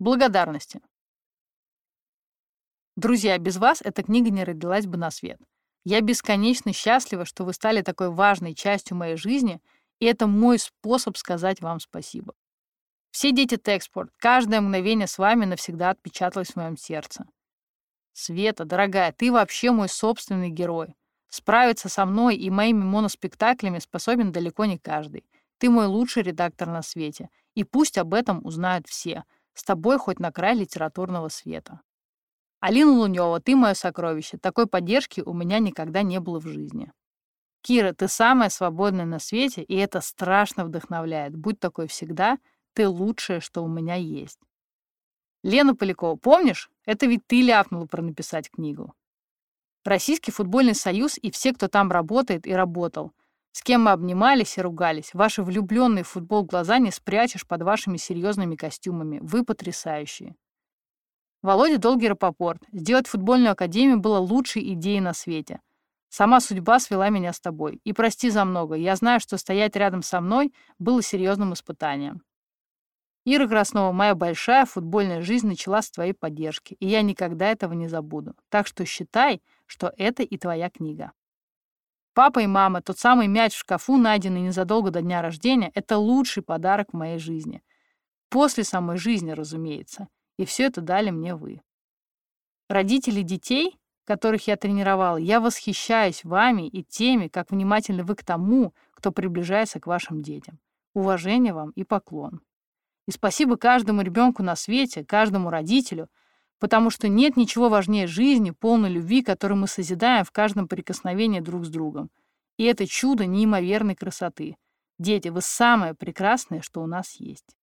Благодарности. Друзья, без вас эта книга не родилась бы на свет. Я бесконечно счастлива, что вы стали такой важной частью моей жизни, и это мой способ сказать вам спасибо. Все дети Текспорт, каждое мгновение с вами навсегда отпечаталось в моем сердце. Света, дорогая, ты вообще мой собственный герой. Справиться со мной и моими моноспектаклями способен далеко не каждый. Ты мой лучший редактор на свете. И пусть об этом узнают все. С тобой хоть на край литературного света. Алина Лунева, ты мое сокровище. Такой поддержки у меня никогда не было в жизни. Кира, ты самая свободная на свете, и это страшно вдохновляет. Будь такой всегда, ты лучшее, что у меня есть. Лена Полякова, помнишь? Это ведь ты ляпнула про написать книгу. Российский футбольный союз и все, кто там работает и работал. С кем мы обнимались и ругались. Ваши влюбленные в футбол глаза не спрячешь под вашими серьезными костюмами. Вы потрясающие. Володя Долгий Рапопорт. Сделать футбольную академию было лучшей идеей на свете. Сама судьба свела меня с тобой. И прости за много. Я знаю, что стоять рядом со мной было серьезным испытанием. Ира Краснова, моя большая футбольная жизнь начала с твоей поддержки, и я никогда этого не забуду. Так что считай, что это и твоя книга. Папа и мама, тот самый мяч в шкафу, найденный незадолго до дня рождения, это лучший подарок в моей жизни. После самой жизни, разумеется. И все это дали мне вы. Родители детей, которых я тренировала, я восхищаюсь вами и теми, как внимательны вы к тому, кто приближается к вашим детям. Уважение вам и поклон. И спасибо каждому ребенку на свете, каждому родителю, потому что нет ничего важнее жизни, полной любви, которую мы созидаем в каждом прикосновении друг с другом. И это чудо неимоверной красоты. Дети, вы самое прекрасное, что у нас есть.